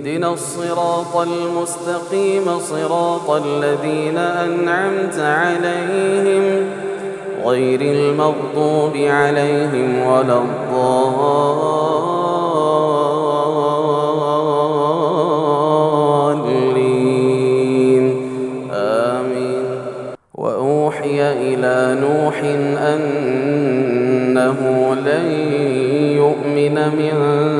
اهدنا الصراط المستقيم صراط الذين أنعمت عليهم غير المغضوب عليهم ولا الضالين. آمين. وأوحي إلى نوح أنه لن يؤمن من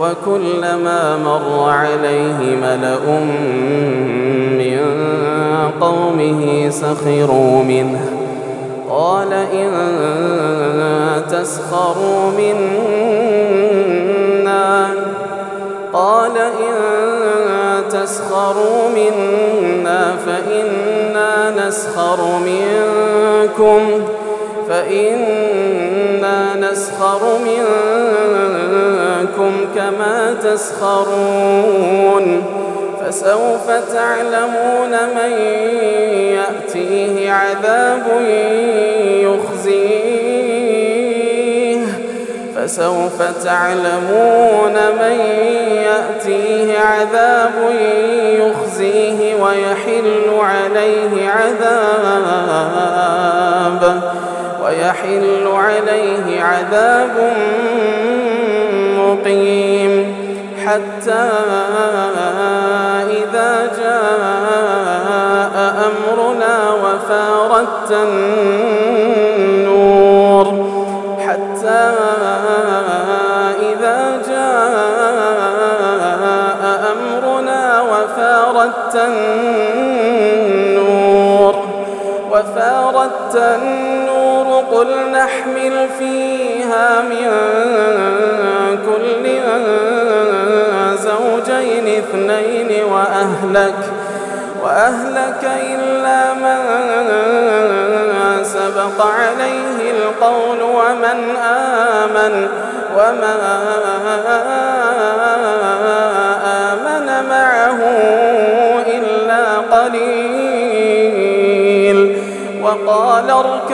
وكلما مر عليه ملأ من قومه سخروا منه. قال إن تسخروا منا. قال إن تسخروا منا فإنا نسخر منكم. فإنا نسخر منكم. كما تسخرون فسوف تعلمون من يأتيه عذاب يخزيه فسوف تعلمون من يأتيه عذاب يخزيه ويحل عليه عذاب ويحل عليه عذاب مقيم حتى إذا جاء أمرنا وفاردت النور. حتى إذا جاء أمرنا وفاردت النور. وفاردت النور قل نحمل فيها من كل زوجين اثنين وأهلك وأهلك إلا من سبق عليه القول ومن آمن وما آمن معه إلا قليل. وقال فيها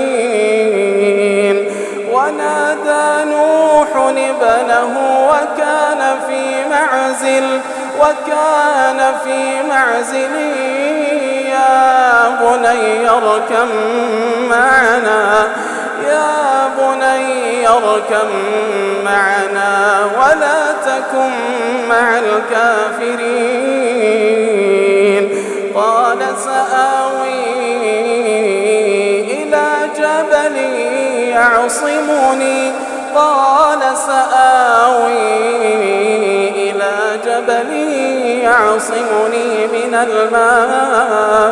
معزل وكان في معزل. يا بني اركم معنا يا بني اركم معنا ولا تكن مع الكافرين. قال سآوي إلى جبل يعصمني. قال سآوي جبل يعصمني من الماء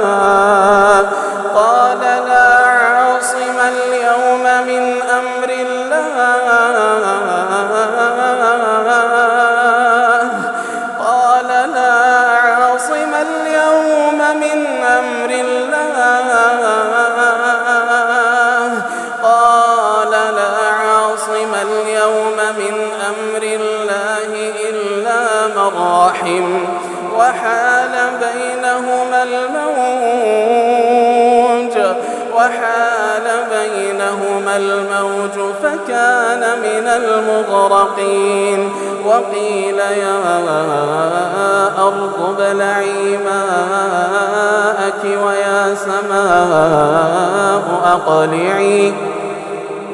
وحال بينهما الموج فكان من المغرقين. وقيل يا أرض بلعي ماءك ويا سماء أقلعي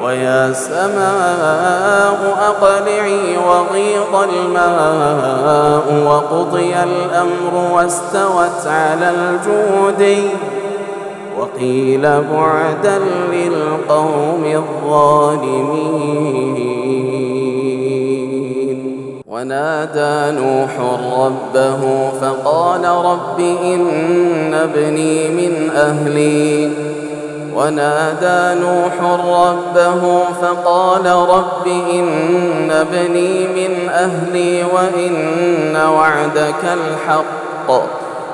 ويا سماء أقلعي وغيض الماء وقضي الأمر واستوت على الجود وقيل بعدا للقوم الظالمين. ونادى نوح ربه فقال رب إن ابني من أهلي. ونادى نوح ربه فقال رب إن ابني من أهلي وإن وعدك الحق.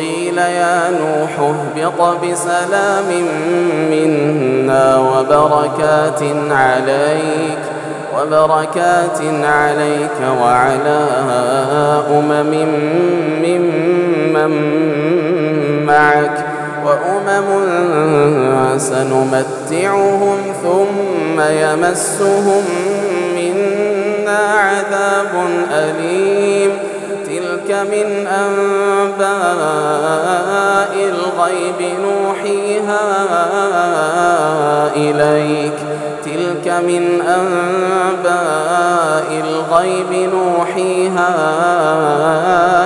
قيل يا نوح اهبط بسلام منا وبركات عليك وبركات عليك وعلى أمم ممن معك وأمم سنمتعهم ثم يمسهم منا عذاب أليم. تلك من أنباء الغيب نوحيها إليك. تلك من أنباء الغيب نوحيها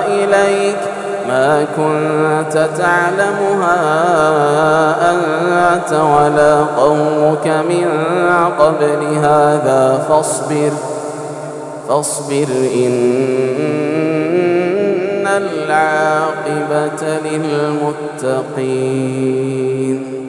إليك. ما كنت تعلمها أنت ولا قومك من قبل هذا فاصبر. فاصبر إن العاقبة للمتقين.